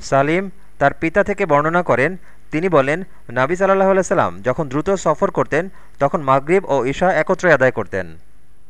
সালিম তার পিতা থেকে বর্ণনা করেন, তিনি বলেন, নাবি সাল্লাহ সাল্লাম যখন দ্রুত সফর করতেন, তখন মাগরিব ও ঈশা একত্রে আদায় করতেন।